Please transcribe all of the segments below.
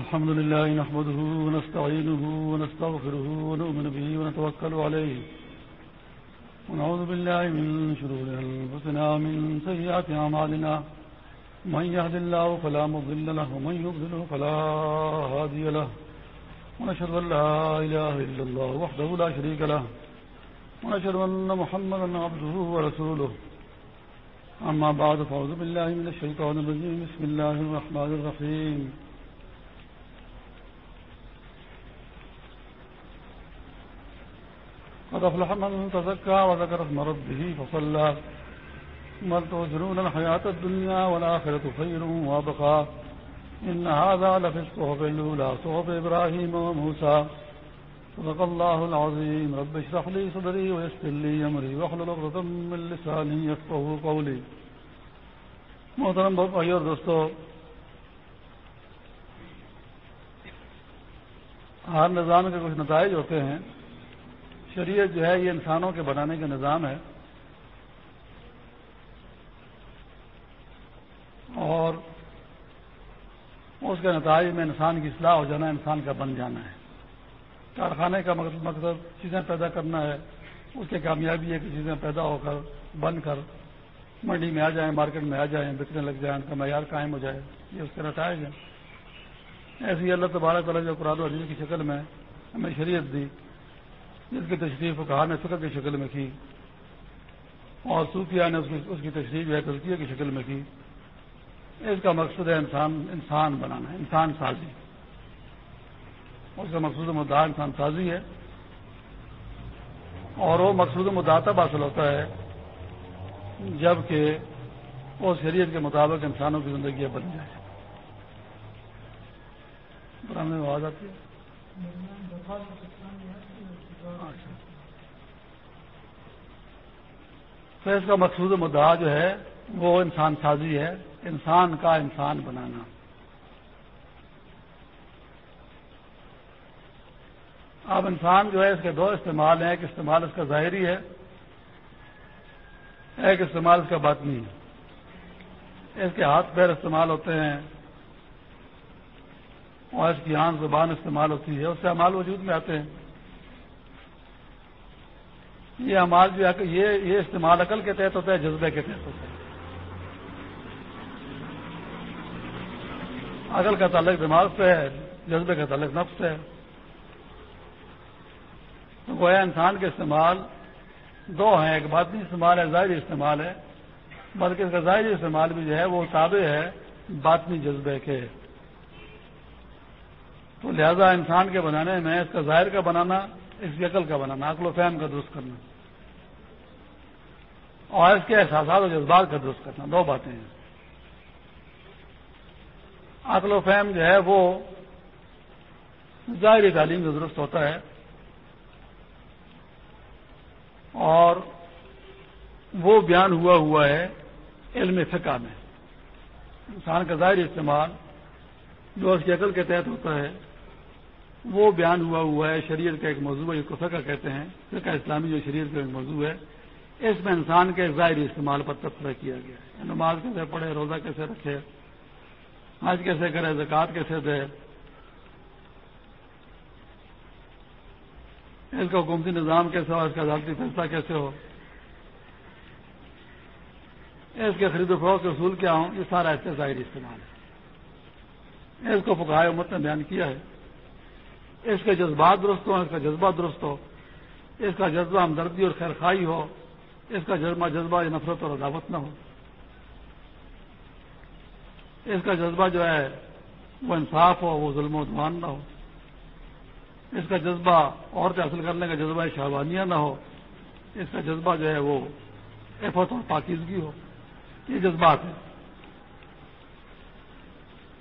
الحمد لله نحمده ونستعينه ونستغفره ونؤمن به ونتوكل عليه ونعوذ بالله من شرور أنفسنا ومن سيئات أعمالنا من يهد الله فلا مضل له ومن يضلل فلا هادي له ونشهد أن لا إله إلا الله وحده لا شريك له ونشهد أن محمدا عبده ورسوله أما بعد فأعوذ بالله من الشيطان الرجيم. بسم الله الرحمن الرحيم. قد أفلح من تزكى وذكر اسم ربه فصلى بل تؤثرون الحياة الدنيا والآخرة خير وابقى إن هذا لفي الصحف الأولى صحف إبراهيم وموسى صدق الله العظيم رب اشرح لي صدري ويسر لي أمري واحلل عقدة من لساني يفقهوا قولي محترم بھائی اور دوستو، ہر نظام کے کچھ نتائج ہوتے ہیں۔ شریعت جو ہے یہ انسانوں کے بنانے کا نظام ہے۔ اور اس کے نتائج میں انسان کی اصلاح ہو جانا انسان کا بن جانا ہے۔ کارخانے کا مقصد چیزیں پیدا کرنا ہے۔ اس کی کامیابی ہے کہ چیزیں پیدا ہو کر، بن کر منڈی میں آ جائیں، مارکیٹ میں آ جائیں بکنے لگ جائیں، ان کا معیار قائم ہو جائے۔ یہ اس کے نتائج ہیں۔ ایسی ہی اللہ تبارک تعالیٰ جو قرآن عزیز کی شکل میں ہمیں شریعت دی۔ جس کی تشریف و کہا نے فکر کی شکل میں کی۔ اور صوفیہ نے اس کی تشریف جو ہے کی شکل میں کی۔ اس کا مقصد ہے انسان انسان بنانا، انسان سازی۔ اس کا مقصود مدعا انسان سازی ہے۔ اور وہ مقصود مدعا تب حاصل ہوتا ہے جبکہ وہ شریعت کے مطابق انسانوں کی زندگیاں بن جائیں۔ آواز آتی ہے؟ تو اس کا مقصود مدعا جو ہے، وہ انسان سازی ہے، انسان کا انسان بنانا۔ اب انسان جو ہے، اس کے دو استعمال ہیں، ایک استعمال اس کا ظاہری ہے، ایک استعمال اس کا باطنی ہے۔ اس کے ہاتھ پیر استعمال ہوتے ہیں اور اس کی آنکھ زبان استعمال ہوتی ہے۔ اس سے امال وجود میں آتے ہیں۔ یہ امال جو یہ یہ استعمال عقل کے تحت ہوتا ہے، جذبے کے تحت ہوتا ہے۔ عقل کا تعلق دماغ سے ہے، جذبے کا تعلق نفس سے ہے۔ تو گویا انسان کے استعمال، دو ہیں، ایک باطنی استعمال ہے، ظاہری استعمال ہے۔ بلکہ اس کا ظاہری استعمال بھی جو ہے، وہ تابع ہے باطنی جذبے کے۔ تو لہذا انسان کے بنانے میں، اس کا ظاہر کا بنانا، اس کی عقل کا بنانا، عقل و فہم کا درست کرنا۔ اور اس کے احساسات و جذبات کا درست کرنا، دو باتیں ہیں۔ عقل و فہم جو ہے وہ ظاہری تعلیم کا درست ہوتا ہے اور وہ بیان ہوا ہوا ہے علم فقہ میں۔ انسان کا ظاہری استعمال جو اس کی عقل کے تحت ہوتا ہے، وہ بیان ہوا ہوا ہے، شریعت کا ایک موضوع ہے جس کو فقہ کہتے ہیں۔ فقہ اسلامی جو شریعت کا ایک موضوع ہے۔ اس میں انسان کے ظاہری استعمال پر تبصرہ کیا گیا ہے۔ نماز کیسے پڑھے، روزہ کیسے رکھے، حج کیسے کرے، زکوٰۃ کیسے دے۔ اس کا حکومتی نظام کیسے ہو، اس کا عدالتی فیصلہ کیسے ہو۔ اس کے خرید و فروغ کے اصول کیا ہوں، یہ سارا ایسے ظاہری استعمال ہے۔ اس کو پکائے امت نے بیان کیا ہے۔ اس کے جذبات درست ہو اس کا جذبہ درست ہو۔ اس کا جذبہ ہمدردی اور خیرخائی ہو۔ اس کا جذبہ جذبہ نفرت اور عداوت نہ ہو۔ اس کا جذبہ جو ہے وہ انصاف ہو، وہ ظلم و دمان نہ ہو۔ اس کا جذبہ عورت حاصل کرنے کا جذبہ شہبانیہ نہ ہو۔ اس کا جذبہ جو ہے وہ عفت اور پاکیزگی ہو۔ یہ جذبات ہیں۔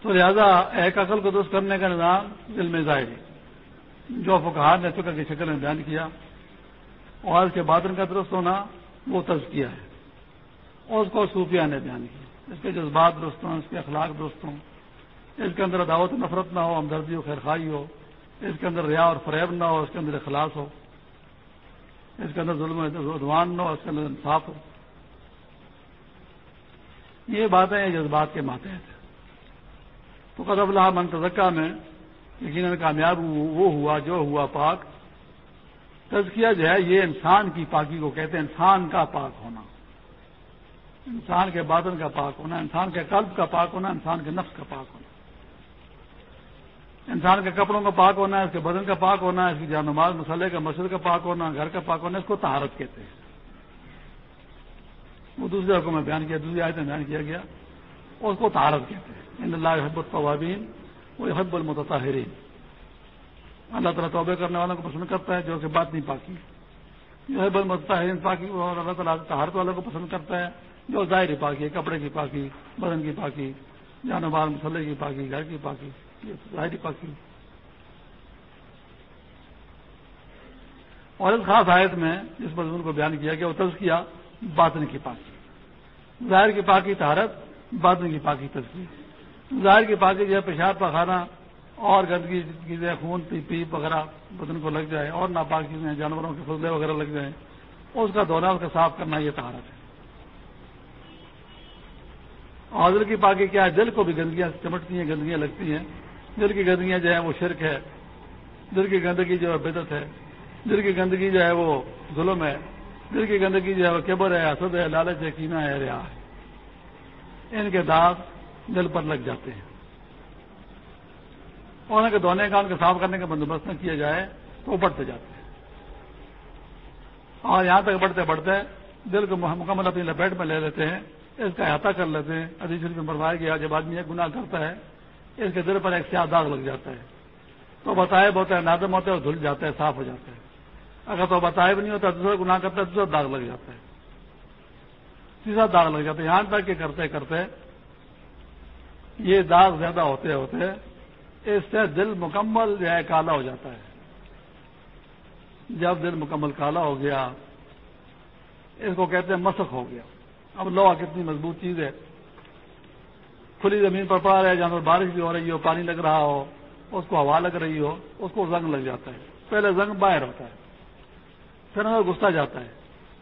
تو لہذا ایک عقل کو درست کرنے کا نظام دل میں ظاہر جو فکار نے فکر کی شکل میں بیان کیا۔ اور اس کے باطن کا درست ہونا وہ تز کیا ہے۔ اور اس کو صوفیہ نے بیان کیا۔ اس کے جذبات درست ہوں، اس کے اخلاق درست ہوں۔ اس کے اندر دعوت نفرت نہ ہو، ہمدردی و خیرخائی ہو۔ اس کے اندر ریا اور فریب نہ ہو، اس کے اندر اخلاص ہو۔ اس کے اندر ظلم ادوان نہ ہو، اس کے اندر انصاف ہو۔ یہ باتیں ہیں جذبات کے ماتحت۔ تو قدب اللہ منتظکہ میں، یقیناً کامیاب وہ ہوا جو ہوا پاک۔ تزکیہ جو ہے یہ انسان کی پاکی کو کہتے ہیں، انسان کا پاک ہونا۔ انسان کے باطن کا پاک ہونا، انسان کے قلب کا پاک ہونا، انسان کے نفس کا پاک ہونا۔ انسان کے کپڑوں کا پاک ہونا ہے اس کے بدن کا پاک ہونا ہے اس کی جانماز مسئلے کا، مسجد کا پاک ہونا، گھر کا پاک ہونا، اس کو تہارت کہتے ہیں۔ وہ دوسرے حکم میں بیان کیا، دوسری آیت میں بیان کیا گیا، اس کو تہارت کہتے ہیں۔ ان اللہ حب الطوابین وہ حب المتطہرین۔ اللہ تعالیٰ توبے کرنے والوں کو پسند کرتا ہے جو کہ بات نہیں پاکی۔ جو ہے بد پاکی اور اللہ تعالیٰ تہارت والوں کو پسند کرتا ہے۔ جو ظاہری پاکی ہے کپڑے کی پاکی، بدن کی پاکی جانور مسلح کی پاکی، گھر کی پاکی، یہ ظاہری پاکی۔ اور اس خاص آیت میں جس مضمون کو بیان کیا گیا، وہ تز کیا، باطن کی پاکی۔ ظاہر کی پاکی تہارت باطن کی پاکی تزکی ظاہر کی پاکی جو ہے پیشاب پخانا اور گندگی چیزیں، خون، پی پی وغیرہ بدن کو لگ جائے اور ناپاک چیزیں، جانوروں کے فضلے وغیرہ لگ جائیں، اس کا دورہ اس کا صاف کرنا یہ تہارت ہے۔ اور دل کی پاکی کیا ہے؟ دل کو بھی گندگیاں چمٹتی ہیں، گندگیاں لگتی ہیں۔ دل کی گندگیاں جو ہے وہ شرک ہے۔ دل کی گندگی جو ہے بدت ہے۔ دل کی گندگی جو ہے وہ ظلم ہے۔ دل کی گندگی جو ہے وہ کیبر ہے اسد ہے، لالچ ہے کینا ہے، ریا ہے۔ ان کے داغ دل پر لگ جاتے ہیں۔ اور ان کے دھونے کا ان کے صاف کرنے کا بندوبست نہ کیا جائے تو وہ بڑھتے جاتے ہیں۔ اور یہاں تک بڑھتے بڑھتے دل کو مکمل اپنی لپیٹ میں لے لیتے ہیں، اس کا احاطہ کر لیتے ہیں۔ ادیش میں مروایا گیا جب آدمی ایک گناہ کرتا ہے، اس کے دل پر ایک سیاہ داغ لگ جاتا ہے۔ تو بتائے ہوتا ہے، نادم ہوتا ہے اور دھل جاتا ہے، صاف ہو جاتا ہے۔ اگر تو بتائے بھی نہیں ہوتا، دوسرا گناہ کرتا ہے دوسرا داغ لگ جاتا ہے۔ تیسرا داغ لگ جاتا ہے۔ یہاں تک کہ کرتے کرتے یہ داغ زیادہ ہوتے ہوتے اس سے دل مکمل جو ہے کالا ہو جاتا ہے۔ جب دل مکمل کالا ہو گیا، اس کو کہتے ہیں مسخ ہو گیا۔ اب لوہا کتنی مضبوط چیز ہے۔ کھلی زمین پر پڑا رہے، جہاں پر بارش بھی ہو رہی ہو، پانی لگ رہا ہو، اس کو ہوا لگ رہی ہو، اس کو زنگ لگ جاتا ہے۔ پہلے زنگ باہر ہوتا ہے، پھر وہ گستا جاتا ہے۔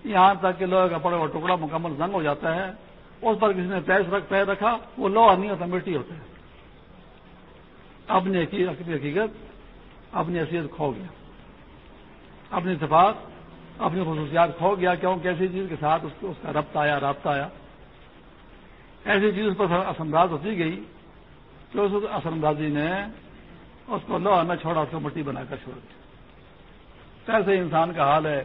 یہاں تک کہ لوہے کا پڑا ہوا ٹکڑا مکمل زنگ ہو جاتا ہے۔ اس پر کسی نے پیس رکھ پیر رکھا، وہ لوہا نہیں ہوتا مٹی ہوتا ہے۔ اپنی حقیقت، اپنی حیثیت کھو گیا۔ اپنی صفات، اپنی خصوصیات کھو گیا کیوں کیسی چیز کے ساتھ اس اس کا ربط آیا، رابطہ آیا۔ ایسی چیز اس پر اثر انداز ہوتی گئی کہ اس اثر اندازی نے اس کو لوہا نہ چھوڑا اس کو مٹی بنا کر چھوڑ دیا۔ ایسے انسان کا حال ہے،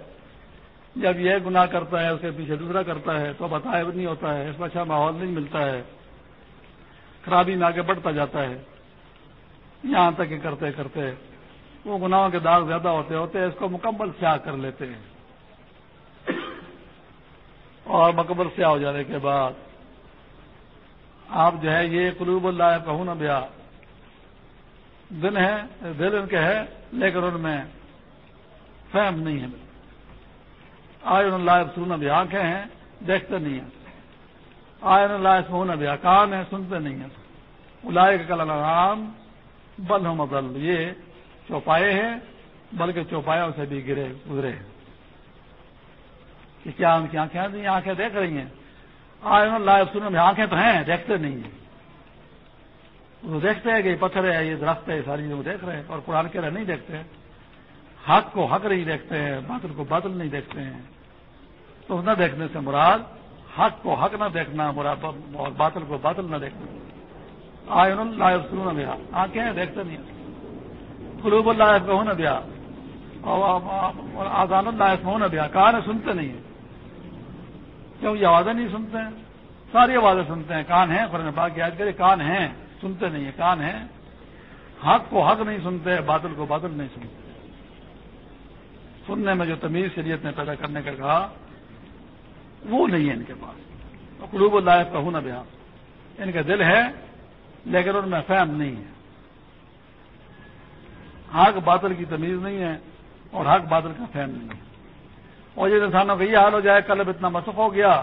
جب یہ گناہ کرتا ہے، اس کے پیچھے دوسرا کرتا ہے، تو بتایا بھی نہیں ہوتا ہے، اس میں اچھا ماحول نہیں ملتا ہے، خرابی میں آگے بڑھتا جاتا ہے۔ یہاں تک کہ کرتے کرتے وہ گناہوں کے داغ زیادہ ہوتے ہوتے اس کو مکمل سیاہ کر لیتے ہیں۔ اور مکمل سیاہ ہو جانے کے بعد آپ جو ہے یہ قلوب اللہ کہوں نا بیا دل ہے دل ان کے ہے، لیکن ان میں فہم نہیں ہے۔ آئے اللہ سننا بھی آنکھیں ہیں، دیکھتے نہیں ہیں۔ آئے اللہ سونا بھی کان ہے سنتے نہیں ہیں۔ الائے کا کل نام بل ہم بدل یہ چوپائے ہیں، بلکہ چوپایوں سے بھی گرے، گزرے ہیں۔ کہ کیا ان کی آنکھیں نہیں آنکھیں دیکھ رہی ہیں۔ آئے اللہ سننے میں آنکھیں تو ہیں، دیکھتے نہیں ہیں۔ وہ دیکھتے ہیں کہ یہ پتھر ہے، یہ درخت ہے، یہ ساری چیزیں دیکھ رہے ہیں۔ اور قرآن کے رہے نہیں دیکھتے حق کو حق نہیں دیکھتے ہیں، باطل کو باطل نہیں دیکھتے ہیں۔ تو نہ دیکھنے سے مراد حق کو حق نہ دیکھنا، مراد اور باطل کو باطل نہ دیکھنا۔ آئن اللہ سنو نہ آنکھیں دیکھتے نہیں قلوب اللہ کو نہ دیا اور آزان اللہ کو نہ دیا کہاں سنتے نہیں ہیں۔ کیوں؟ یہ آوازیں نہیں سنتے ہیں۔ ساری آوازیں سنتے ہیں۔ کان ہیں؟ قرآن پاک یاد کرے کان ہیں۔ سنتے نہیں ہیں۔ کان ہیں۔ حق کو حق نہیں سنتے، باطل کو باطل نہیں سنتے۔ سننے میں جو تمیز شریعت نے پیدا کرنے کا کہا، وہ نہیں ہے ان کے پاس۔ قلوب اللہ کا نہ بیا ان کا دل ہے لیکن ان میں فہم نہیں ہے۔ حق باطل کی تمیز نہیں ہے اور حق باطل کا فہم نہیں ہے۔ اور جن انسانوں کا یہ حال ہو جائے کلب اتنا مسخ ہو گیا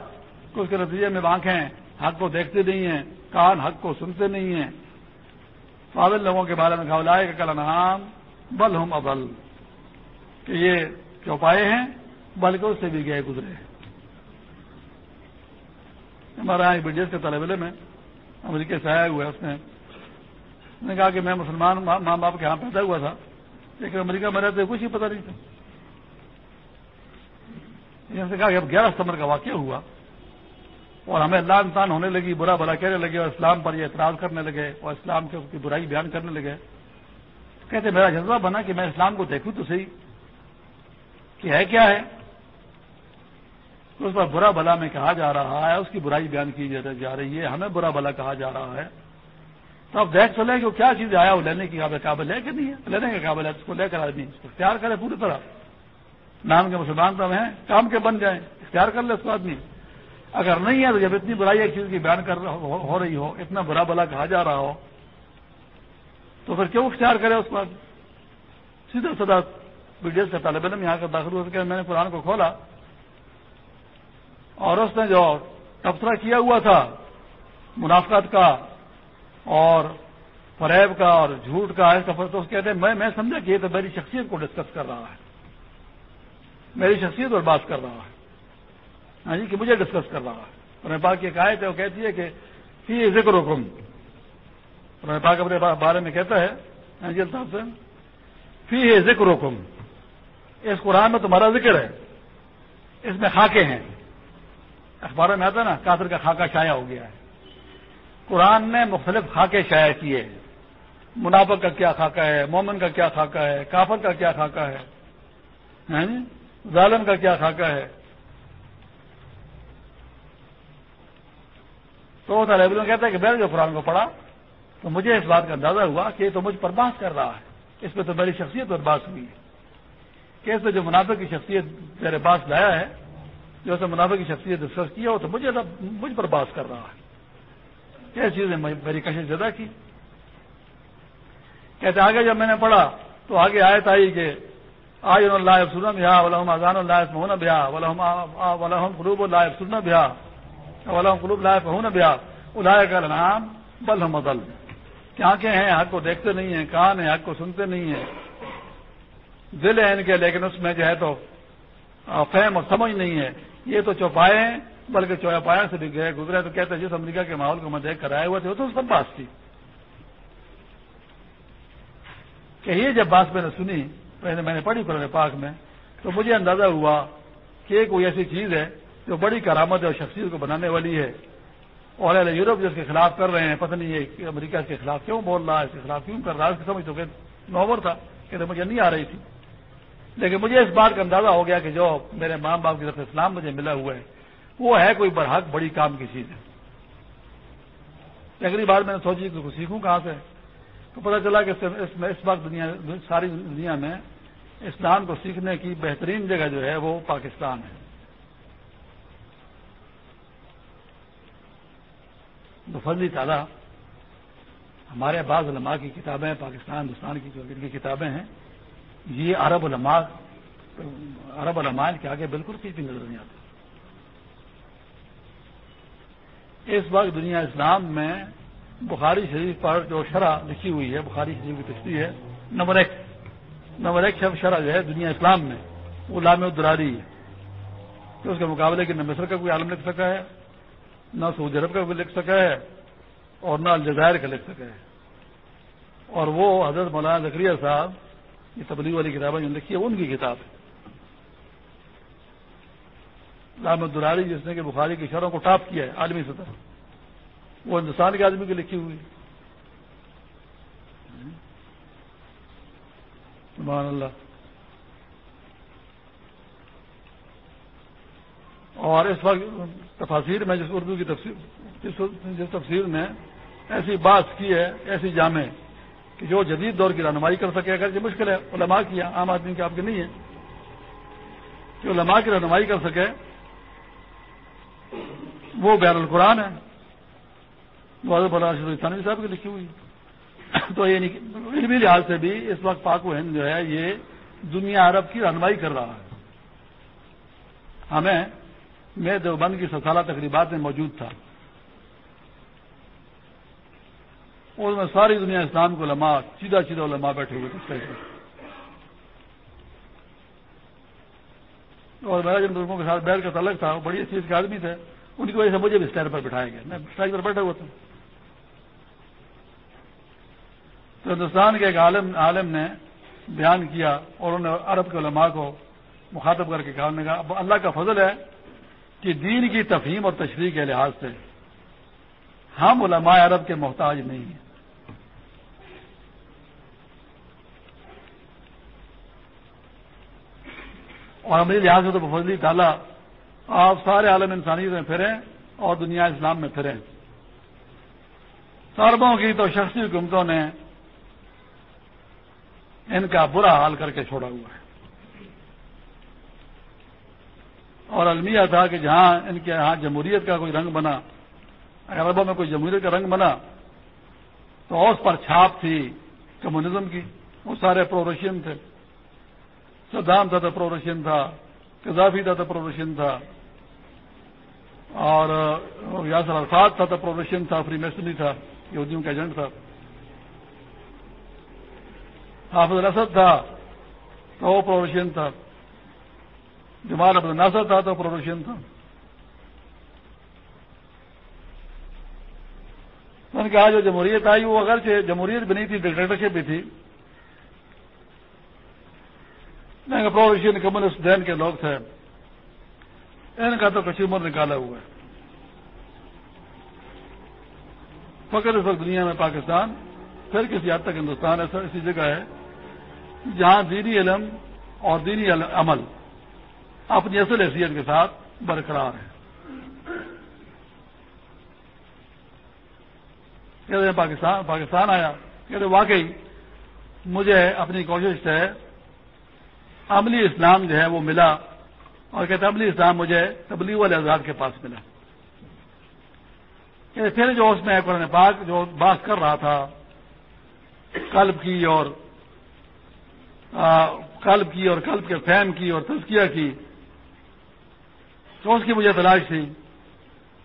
کہ اس کے نتیجے میں آنکھیں حق کو دیکھتے نہیں ہیں، کان حق کو سنتے نہیں ہیں۔ فاضل لوگوں کے بارے میں کہا لائے کہ کل نام بل ہم ابل کہ یہ چوپائے ہیں، بلکہ اس سے بھی گئے گزرے ہیں۔ ہمارے یہاں برجس کے طالب علم ہے امریکہ سے آیا ہوا ہے اس نے۔ نے کہا کہ میں مسلمان ماں باپ کے یہاں پیدا ہوا تھا۔ لیکن امریکہ میں رہتے کچھ ہی پتہ نہیں تھا۔ نے کہا کہ اب گیارہ ستمبر کا واقعہ ہوا۔ اور ہمیں اللہ انسان ہونے لگی، برا بھلا کہنے لگے اور اسلام پر یہ اعتراض کرنے لگے اور اسلام کے اس کی برائی بیان کرنے لگے۔ کہتے میرا جذبہ بنا کہ میں اسلام کو دیکھوں تو صحیح۔ کہ ہے کیا ہے؟ اس پر برا بلا میں کہا جا رہا ہے، اس کی برائی بیان کی جا رہی ہے، ہمیں برا بلا کہا جا رہا ہے۔ تو اب دیکھ چلے کہ وہ کیا چیز آیا، وہ لینے کی قابل ہے کہ نہیں ہے؟ لینے کے قابل ہے، اس کو لے کر آدمی اس کو اختیار کرے پوری طرح۔ نام کے مسلمان تو ہیں، کام کے بن جائیں، اختیار کر لے اس کو آدمی۔ اگر نہیں ہے تو جب اتنی برائی ایک چیز کی بیان کر ہو رہی ہو، اتنا برا بلا کہا جا رہا ہو، تو پھر کیوں اختیار کرے اس کو سیدھا سدا ویڈیو کا طالب علم یہاں کا داخل ہو سکے میں نے قرآن کو کھولا۔ اور اس نے جو تبصرہ کیا ہوا تھا، منافقت کا اور فریب کا اور جھوٹ کا تو اس کہتے ہیں، میں سمجھا کہ یہ تو میری شخصیت کو ڈسکس کر رہا ہے۔ میری شخصیت پر بات کر رہا ہے۔ ہاں جی کہ مجھے ڈسکس کر رہا ہے۔ اور پاک یہ کہا ہے، وہ کہتی ہے کہ فی ذکر حکم اور پاک اپنے بارے میں کہتا ہے ہاں جی الطاف سے فی ہے ذکر حکم اس قرآن میں تمہارا ذکر ہے۔ اس میں خاکے ہیں۔ اخباروں میں آتا نا، کافر کا خاکہ شائع ہو گیا ہے۔ قرآن نے مختلف خاکے شائع کیے منافق کا کیا خاکہ ہے، مومن کا کیا خاکہ ہے، کافر کا کیا خاکہ ہے۔ ہاں جی؟ ظالم کا کیا خاکہ ہے۔ تو وہ طالب کہتا ہے کہ میں نے جو قرآن کو پڑھا، تو مجھے اس بات کا اندازہ ہوا کہ یہ تو مجھ پر بات کر رہا ہے۔ اس پہ تو میری شخصیت پر بات ہوئی ہے۔ کہ اس نے جو منافع کی شخصیت میرے پاس لایا ہے جو اسے منافع کی شخصیت ڈسکس کیا ہو تو مجھے مجھ پر بات کر رہا ہے۔ کیا چیزیں میری کشش زیادہ کی۔ کہتے آگے جب میں نے پڑھا تو آگے آئے آئی کہ آج اللہ سنم بیا ولحم اذان اللہ مہن بیا ولحم قلوب اللہ سن بیا ولحم قلوب اللہ مہن بیا اللہ کا نام بل مدل کیا آنکھیں ہیں؟ حق کو دیکھتے نہیں ہیں کان ہیں؟ حق کو سنتے نہیں ہیں۔ دل ہے ان کے، لیکن اس میں جو ہے تو فہم اور سمجھ نہیں ہے۔ یہ تو چوپائے بلکہ چوپایا سے بھی گئے گزرے تو کہتے جس امریکہ کے ماحول کو میں دیکھ کر آئے ہوئے تھے، وہ تو سب بات تھی۔ کہ یہ جب بات میں نے سنی، پہلے میں نے پڑھی قرآن پاک میں، تو مجھے اندازہ ہوا کہ ایک کوئی ایسی چیز ہے جو بڑی کرامت اور شخصیت کو بنانے والی ہے۔ اور اہل یورپ جو اس کے خلاف کر رہے ہیں، پتہ نہیں ہے امریکہ کے خلاف کیوں بول رہا ہے، اس کے خلاف کیوں کر رہا ہے، اس کی سمجھ تو کہ نوبر تھا، کہ مجھے نہیں آ رہی تھی۔ لیکن مجھے اس بات کا اندازہ ہو گیا کہ جو میرے ماں باپ کی طرف اسلام مجھے ملا ہوا ہے، وہ ہے کوئی برحق بڑی کام کی چیز ہے۔ اگلی بار میں نے سوچی کہ سیکھوں کہاں سے، تو پتہ چلا کہ اس وقت دنیا، ساری دنیا میں اسلام کو سیکھنے کی بہترین جگہ جو ہے وہ پاکستان ہے۔ فضلی تعالیٰ، ہمارے بعض علماء کی کتابیں، پاکستان، ہندوستان کی جو ان کی کتابیں ہیں یہ عرب علماء عرب علماء کے آگے بالکل کسی بھی نظر نہیں آتی۔ اس وقت دنیا اسلام میں بخاری شریف پر جو شرح لکھی ہوئی ہے، بخاری شریف کی تشریح ہے، نمبر ایک۔ نمبر ایک شب شرح جو ہے دنیا اسلام میں، وہ لام دراری ہے۔ تو اس کے مقابلے کے نہ مصر کا کوئی عالم لکھ سکا ہے، نہ سعودی عرب کا کوئی لکھ سکا ہے، اور نہ الجزائر کا لکھ سکا ہے۔ اور وہ حضرت مولانا زکریہ صاحب یہ تبلیغ والی کتابیں جو لکھی ہے ان کی کتاب ہے۔ لام دراری جس نے کہ بخاری کی شہروں کو ٹاپ کیا ہے، عالمی سطح۔ وہ ہندوستان کے آدمی کی لکھی ہوئی سبحان اللہ۔ اور اس وقت تفاصیر میں جس اردو کی تفسیر جس تفسیر میں ایسی بات کی ہے، ایسی جامع کہ جو جدید دور کی رہنمائی کر سکے، اگر یہ مشکل ہے، علماء کی عام آدمی کے آپ کے نہیں ہے، کہ علماء کی رہنمائی کر سکے، وہ بیان القرآن ہے ثانوی صاحب کی لکھی ہوئی۔ تو یہ علمی لحاظ سے بھی اس وقت پاک و ہند جو ہے، یہ دنیا عرب کی رہنمائی کر رہا ہے۔ ہمیں میں دیوبند کی سسالہ تقریبات میں موجود تھا۔ اور میں ساری دنیا اسلام کو علماء، سیدھا سیدھا علماء بیٹھے ہوئے تھے اور میرا جن لوگوں کے ساتھ بیٹھ کا تعلق تھا، وہ بڑی چیز کے آدمی تھے، ان کی وجہ سے مجھے بھی اسٹینڈ پر بٹھایا گیا میں اسٹیج پر بیٹھا ہوا تھا۔ تو ہندوستان کے ایک عالم عالم نے بیان کیا اور انہوں نے عرب کے علماء کو مخاطب کر کے کہا نے کہا اللہ کا فضل ہے کہ دین کی تفہیم اور تشریح کے لحاظ سے ہم علماء عرب کے محتاج نہیں ہیں۔ اور ہمیں لحاظ سے تو فضلی ڈالا آپ سارے عالم انسانیت میں پھریں اور دنیا اسلام میں پھریں۔ سربوں کی تو شخصی حکومتوں نے ان کا برا حال کر کے چھوڑا ہوا ہے۔ اور المیہ تھا کہ جہاں ان کے یہاں جمہوریت کا کوئی رنگ بنا، اگر عربوں میں کوئی جمہوریت کا رنگ بنا، تو اس پر چھاپ تھی کمیونزم کی۔ وہ سارے پروریشین تھے۔ صدام تھا تو پروریشین تھا قذافی تھا تو تھا اور یاسر الفاظ تھا تو پروریشین تھا فری میسنی تھا یہودیوں کا ایجنٹ تھا حافظ الاسد تھا تو وہ پروفیشن تھا جمال عبد الناصر تھا تو پروفیشن تھا میں نے کہا جو جمہوریت آئی وہ اگر جمہوریت بھی نہیں تھی ڈکٹیٹرشپ بھی تھی میں کہ پروفیشن کمیونسٹ دین کے لوگ تھے۔ ان کا تو کشمیر نکالا ہوا ہے۔ فقر اس وقت دنیا میں پاکستان، پھر کسی حد تک ہندوستان ایسا ایسی جگہ ہے جہاں دینی علم اور دینی عمل اپنی اصل حیثیت کے ساتھ برقرار ہے۔ کہتے ہیں پاکستان پاکستان آیا کہتے واقعی مجھے اپنی کوشش سے عملی اسلام جو ہے وہ ملا اور کہتے عملی اسلام مجھے تبلیغ والے آزاد کے پاس ملا۔ کہ پھر جو اس میں قرآن پاک جو بات کر رہا تھا، قلب کی اور قلب کی اور قلب کے فہم کی اور تزکیہ کی، تو اس کی مجھے تلاش تھی۔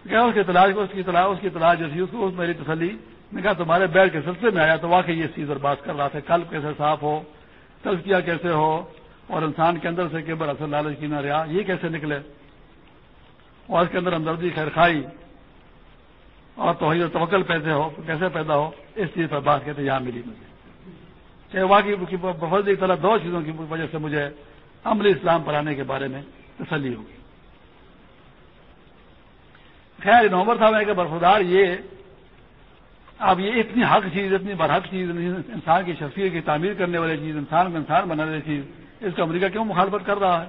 کیا اس کی تلاش، اس کی تلاش، اس کی تلاش جو تھی، اس کو میری تسلی۔ نے کہا تمہارے بیل کے سلسلے میں آیا تو واقعی یہ چیز اور بات کر رہا تھا۔ قلب کیسے صاف ہو، تزکیہ کیسے ہو اور انسان کے اندر سے کہ بر اصل لالچ کی نہ رہا، یہ کیسے نکلے؟ اور اس کے اندر ہمدردی، خیر خائی اور تو توکل پیسے ہو، کیسے پیدا ہو؟ اس چیز پر بات کہتے یہاں ملی مجھے۔ کہ واقعی بفضل طرح دو چیزوں کی وجہ سے مجھے عملی اسلام پر آنے کے بارے میں تسلی ہوگی۔ خیر نومبر صاحب ہے کہ برفدار یہ، اب یہ اتنی حق چیز، اتنی برحق چیز، انسان کی شخصیت کی تعمیر کرنے والی چیز، انسان کو انسان بنانے والی چیز اس کا امریکہ کیوں مخالفت کر رہا ہے؟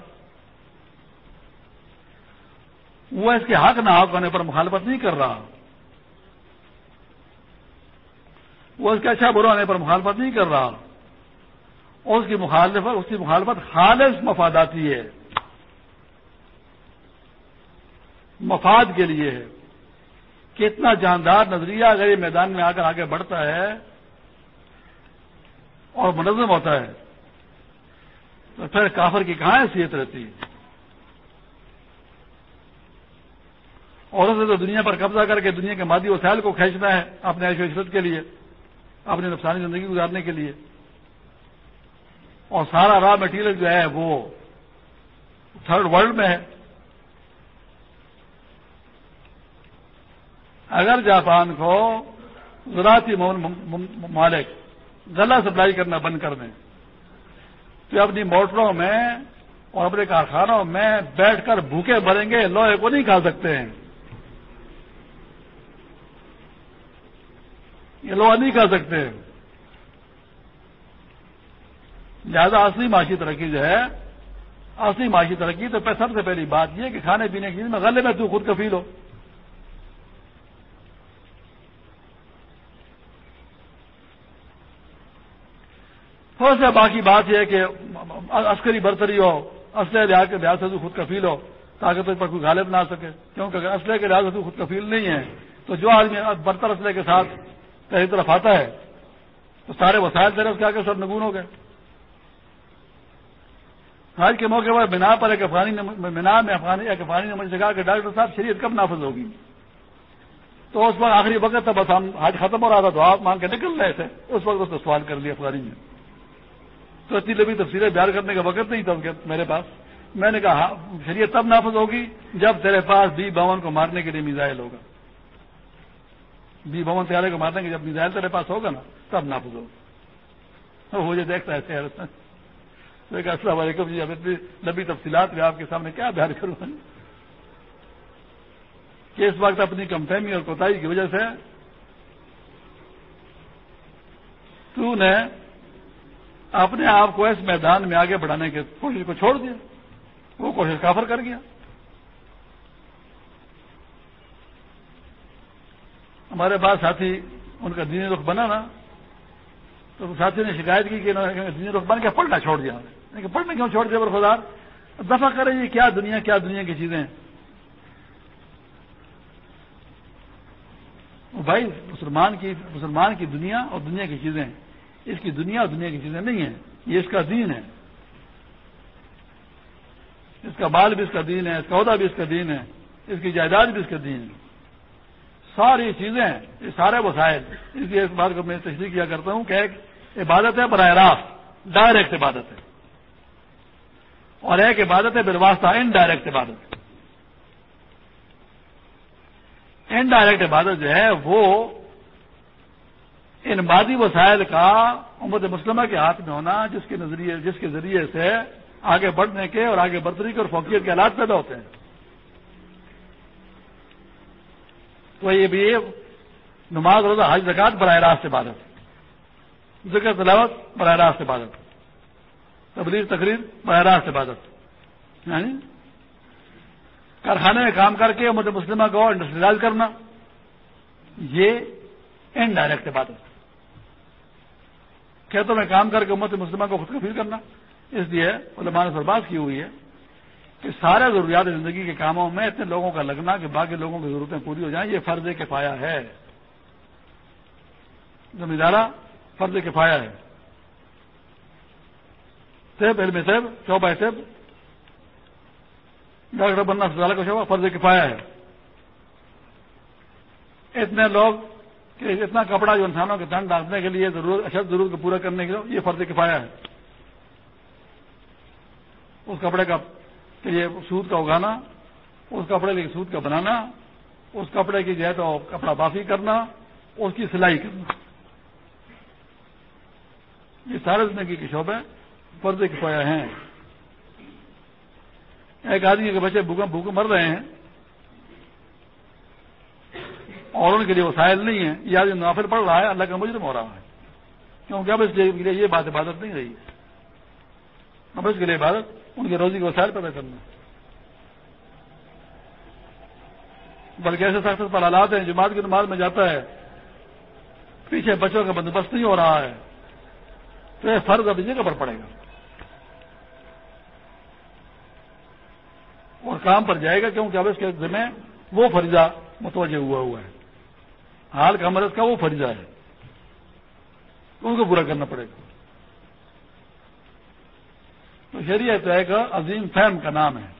وہ اس کے حق نہ حق ہونے پر مخالفت نہیں کر رہا۔ وہ اس کے اچھا برا ہونے پر مخالفت نہیں کر رہا۔ اور اس کی مخالفت، اس کی مخالفت خالص مفاداتی ہے۔ مفاد کے لیے ہے۔ کتنا جاندار نظریہ اگر یہ میدان میں آ کر آگے بڑھتا ہے اور منظم ہوتا ہے۔ تو پھر کافر کی کہاں حیثیت رہتی ہے؟ اور اسے تو دنیا پر قبضہ کر کے دنیا کے مادی وسائل کو کھینچنا ہے اپنے عیش و عشرت کے لیے، اپنی نفسانی زندگی گزارنے کے لیے۔ اور سارا را مٹیریل جو ہے وہ تھرڈ ورلڈ میں ہے۔ اگر جاپان کو زراعتی مالک غلہ سپلائی کرنا بند کر دیں۔ تو اپنی موٹروں میں اور اپنے کارخانوں میں بیٹھ کر بھوکے مریں گے، لوہے کو نہیں کھا سکتے ہیں۔ یہ لوہا نہیں کھا سکتے۔ لہذا اصلی معاشی ترقی جو ہے، اصلی معاشی ترقی تو سب سے پہلی بات یہ کہ کھانے پینے کی چیز میں غلے میں تو خود کفیل ہو۔ تھوڑا سا باقی بات یہ ہے کہ عسکری برتری ہو، اسلحے لحاظ کے لحاظ سے تو خود کفیل ہو تاکہ تو پر کوئی غالب نہ آ سکے۔ کیونکہ اگر اسلحے کے لحاظ سے تو خود کفیل نہیں ہے، تو جو آدمی برتر اسلحے کے ساتھ کہیں طرف آتا ہے، تو سارے وسائل تیرے اس کے آگے سب نگون ہو گئے۔ آج کے موقع پر بنا پر ایک افغانی بنا میں افغانی ایک افغانی نے مجھے کہا کہ ڈاکٹر صاحب، شریعت کب نافذ ہوگی؟ تو اس وقت آخری وقت تھا، بس ہم آج ختم ہو رہا تھا، تو آپ مانگ کے نکل رہے تھے۔ اس وقت اس نے سوال کر لیا افغانی نے۔ تو اتنی لمبی تفصیلیں بیان کرنے کا وقت نہیں تھا میرے پاس۔ میں نے کہا، شریعت تب نافذ ہوگی جب تیرے پاس بی بون کو مارنے کے لیے میزائل ہوگا۔ بی بون تیارے کو مارنے کے جب میزائل تیرے پاس ہوگا نا، تب نافذ ہوگا۔ مجھے دیکھتا ہے السلام علیکم جی اب اتنی لمبی تفصیلات میں آپ کے سامنے کیا بیان کروں کہ اس وقت اپنی کم فہمی اور کوتاہی کی وجہ سے تو نے اپنے آپ کو اس میدان میں آگے بڑھانے کی کوشش کو چھوڑ دیا۔ وہ کوشش کافر کر گیا۔ ہمارے پاس ساتھی ان کا دینی رخ بنا نا، تو ساتھی نے شکایت کی کہ دینی رخ بن کے پڑھنا چھوڑ دیا۔ لیکن پڑھنے کیوں چھوڑ دیا برخدار دفاع کرے یہ کیا دنیا کیا دنیا کی چیزیں بھائی، مسلمان کی مسلمان کی دنیا اور دنیا کی چیزیں اس کی دنیا دنیا کی چیزیں نہیں ہیں، یہ اس کا دین ہے۔ اس کا بال بھی اس کا دین ہے، اس کا عہدہ بھی اس کا دین ہے، اس کی جائیداد بھی اس کا دین ہے۔ ساری چیزیں، یہ سارے وسائل۔ اس لیے اس بات کو میں تشریح کیا کرتا ہوں کہ ایک عبادت ہے براہ راست ڈائریکٹ عبادت ہے۔ اور ایک عبادت ہے بالواسطہ انڈائریکٹ عبادت انڈائریکٹ عبادت جو ہے وہ ان مادی وسائل کا امت مسلمہ کے ہاتھ میں ہونا، جس کے نظریے، جس کے ذریعے سے آگے بڑھنے کے اور آگے برتری کے اور فوقیت کے حالات پیدا ہوتے ہیں۔ تو یہ بھی نماز، روزہ، حج زکات براہ راست عبادت، ذکر، تلاوت براہ راست عبادت، تبلیغ، تقریر براہ راست عبادت یعنی کارخانے میں کام کر کے مد مسلمہ کو انڈسٹریلائز کرنا، یہ انڈائریکٹ عبادت۔ کھیتوں میں کام کر کے امت مسلمہ کو خود کفیل کرنا۔ اس لیے علماء نے برباد کی ہوئی ہے کہ سارے ضروریات زندگی کے کاموں میں اتنے لوگوں کا لگنا کہ باقی لوگوں کی ضرورتیں پوری ہو جائیں، یہ فرض کفایا ہے۔ زمیندارہ، فرض کفایا ہے۔ سیب علم سیب چوبہ سیب ڈاکٹر بننا سال کا شعبہ فرض کفایا ہے۔ اتنے لوگ کہ اتنا کپڑا جو انسانوں کے دن ڈالنے کے لیے ضرورت اشد ضرورت کو پورا کرنے کے لیے، یہ فرض کفایا ہے۔ اس کپڑے کا یہ سود کا اگانا، اس کپڑے کے سود کا بنانا، اس کپڑے کی جو ہے تو کپڑا بافی کرنا، اس کی سلائی کرنا۔ یہ سارے زندگی کے شعبے پردے کے پایا ہیں۔ ایک آدمی کے بچے بھوکے بھوکے مر رہے ہیں اور ان کے لیے وسائل نہیں ہیں۔ یہ آدمی نافر پڑ رہا ہے، اللہ کا مجرم ہو رہا ہے۔ کیونکہ اب اس کے لیے یہ بات عبادت نہیں رہی۔ اب اس کے لیے عبادت، ان کے روزی کے وسائل پیدا کرنا بلکہ ایسے سخت پر حالات ہیں، جماعت کی نماز میں جاتا ہے، پیچھے بچوں کا بندوبست نہیں ہو رہا ہے۔ تو یہ فرض اب جگہ پر پڑے گا۔ اور کام پر جائے گا، کیونکہ اب اس کے ذمہ وہ فریضہ متوجہ ہوا ہوا ہے۔ حال کا مرض کا وہ فریضہ ہے۔ ان کو پورا کرنا پڑے گا۔ تو شریعت ایک عظیم فہم کا نام ہے۔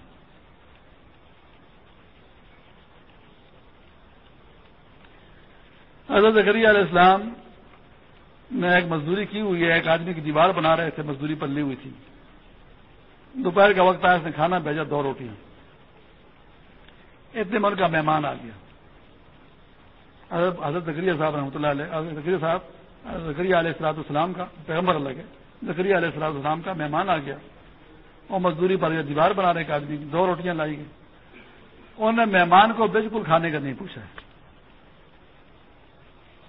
حضرت علیہ السلام نے ایک مزدوری کی ہوئی ہے، ایک آدمی کی دیوار بنا رہے تھے، مزدوری پلی ہوئی تھی۔ دوپہر کا وقت آیا، اس نے کھانا بھیجا، دو روٹیاں۔ اتنے من کا مہمان آ گیا۔ حضرت زکریہ صاحب رحمۃ اللہ علیہ حضرت صاحب زکریہ علیہ السلاط السلام کا پیغمبر اللہ ہے۔ زکریہ علیہ السلاط السلام کا مہمان آ گیا۔ اور مزدوری پر دیوار بنانے کا آدمی دو روٹیاں لائی گئی۔ انہوں نے مہمان کو بالکل کھانے کا نہیں پوچھا۔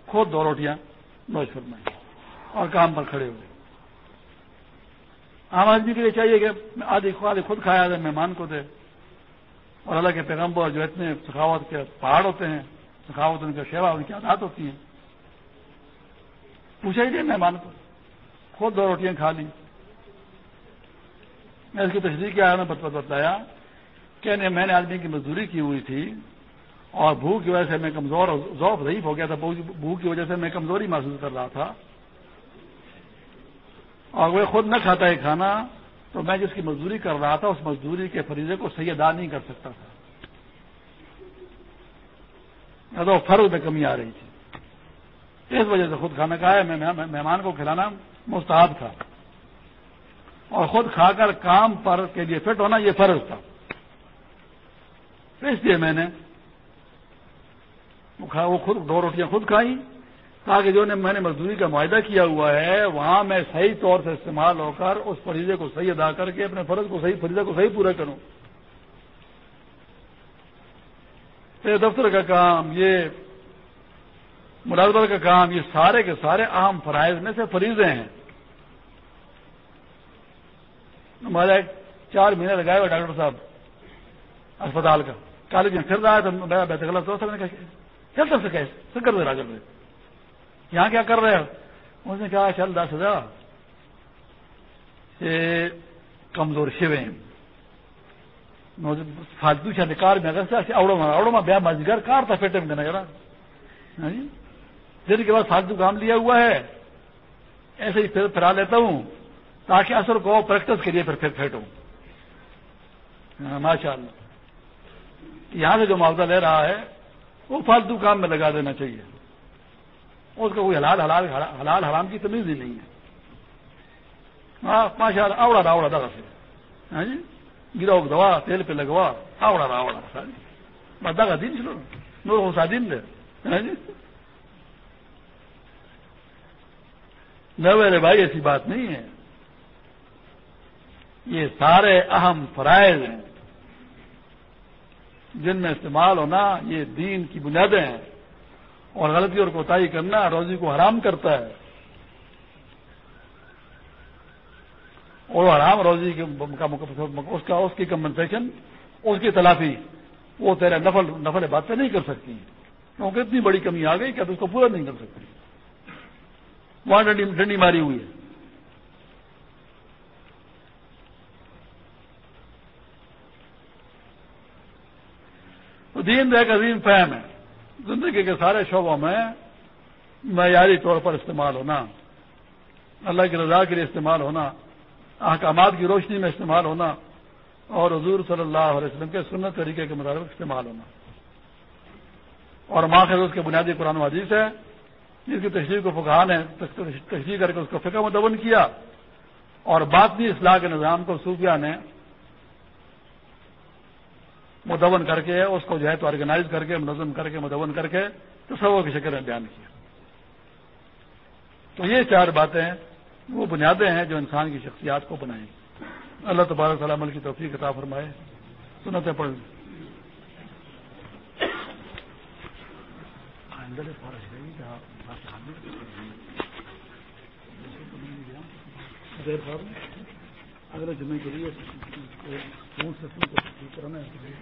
خود دو روٹیاں نوش فرمائی اور کام پر کھڑے ہوئے عام آدمی کے لیے چاہیے کہ آدھی آدھی خود کھایا دے مہمان کو دے۔ اور اللہ کے پیغمبر جو اتنے سخاوت کے پہاڑ ہوتے ہیں سخاوت ان کا شیوا ان کی عادات ہوتی ہیں۔ پوچھا ہی دے مہمان کو۔ خود دو روٹیاں کھا لی میں اس کی تشریح کیا ہے بت کہ میں نے آدمی کی مزدوری کی ہوئی تھی اور بھوک کی وجہ سے میں کمزور ذوف ضعیف ہو گیا تھا۔ بھوک کی وجہ سے میں کمزوری محسوس کر رہا تھا۔ اور وہ خود نہ کھاتا ہے کھانا، تو میں جس کی مزدوری کر رہا تھا، اس مزدوری کے فریضے کو صحیح ادا نہیں کر سکتا تھا۔ تو فرض میں کمی آ رہی تھی۔ اس وجہ سے خود کھانا کھایا، میں مہمان کو کھلانا مستحب تھا۔ اور خود کھا کر کام پر کے لیے فٹ ہونا یہ فرض تھا۔ اس لیے میں نے وہ خود دو روٹیاں خود کھائی تاکہ جو میں نے مزدوری کا معاہدہ کیا ہوا ہے، وہاں میں صحیح طور سے استعمال ہو کر اس فریضے کو صحیح ادا کر کے اپنے فرض کو صحیح فریضے کو صحیح پورا کروں یہ دفتر کا کام، یہ ملازمت کا کام، یہ سارے کے سارے اہم فرائض میں سے فریضے ہیں۔ ہمارا چار مہینے لگائے ہوئے ڈاکٹر صاحب اسپتال کا۔ کالج میں پھر رہا ہے تو بیت غلط تو نے کہا، چل سب سے کیسے کر دے رہا کر یہاں کیا کر رہے ہیں؟ اس نے کہا چل دس ہزار۔ یہ کمزور شیوے فالتو چھ کار میں اگر اوڑوں میں اوڑوں میں بیا مجگر کار تھا پیٹے میں جی؟ دینا ہاں دن کے بعد فالتو کام لیا ہوا ہے. ایسے ہی پھر پھرا لیتا ہوں، تاکہ اثر کو پریکٹس کے لیے پھر پھر پھیٹوں. ماشاء اللہ یہاں سے جو معاوضہ لے رہا ہے، وہ فالتو کام میں لگا دینا چاہیے. اس کا کوئی حلال حلال حلال حرام کی تمیز ہی نہیں ہے. ماشاء اللہ آوڑا رہا آوڑا دگا سے ہاں جی؟ گرا دوا، تیل پہ لگوا، آوڑا رہا آوڑا ساری۔ بس دن چلو نور ہو سا دن دے۔ ہاں جی؟ نہ میرے بھائی، ایسی بات نہیں ہے۔ یہ سارے اہم فرائض ہیں۔ جن میں استعمال ہونا، یہ دین کی بنیادیں ہیں۔ اور غلطی اور کوتاہی کرنا، روزی کو حرام کرتا ہے۔ اور حرام روزی اس کا اس کی کمپنسیشن اس کی تلافی، وہ تیرے نفل نفل باتیں نہیں کر سکتی کیونکہ اتنی بڑی کمی آ گئی کہ اس کو پورا نہیں کر سکتی۔ وہاں ڈنڈی ماری ہوئی ہے۔ دین ایک عظیم فہم ہے۔ زندگی کے سارے شعبوں میں معیاری طور پر استعمال ہونا، اللہ کی رضا کے لیے استعمال ہونا احکامات کی روشنی میں استعمال ہونا اور حضور صلی اللہ علیہ وسلم کے سنت طریقے کے مطابق استعمال ہونا۔ اور ماخذ اس کے بنیادی قرآن حدیث ہے جس کی تشریح کو فقان ہے تشریح کر کے اس کو فقہ مدون کیا اور باطنی اصلاح کے نظام کو صوفیہ نے مدون کر کے، اس کو جو ہے تو آرگنائز کر کے، منظم کر کے، مدون کر کے تصور کی شکل میں بیان کیا۔ تو یہ چار باتیں وہ بنیادیں ہیں جو انسان کی شخصیات کو بنائیں۔ اللہ تبارک عمل کی توفیق عطا فرمائے۔ سنتے پڑھ اگلے جمعے کے لیے کرنا ہے۔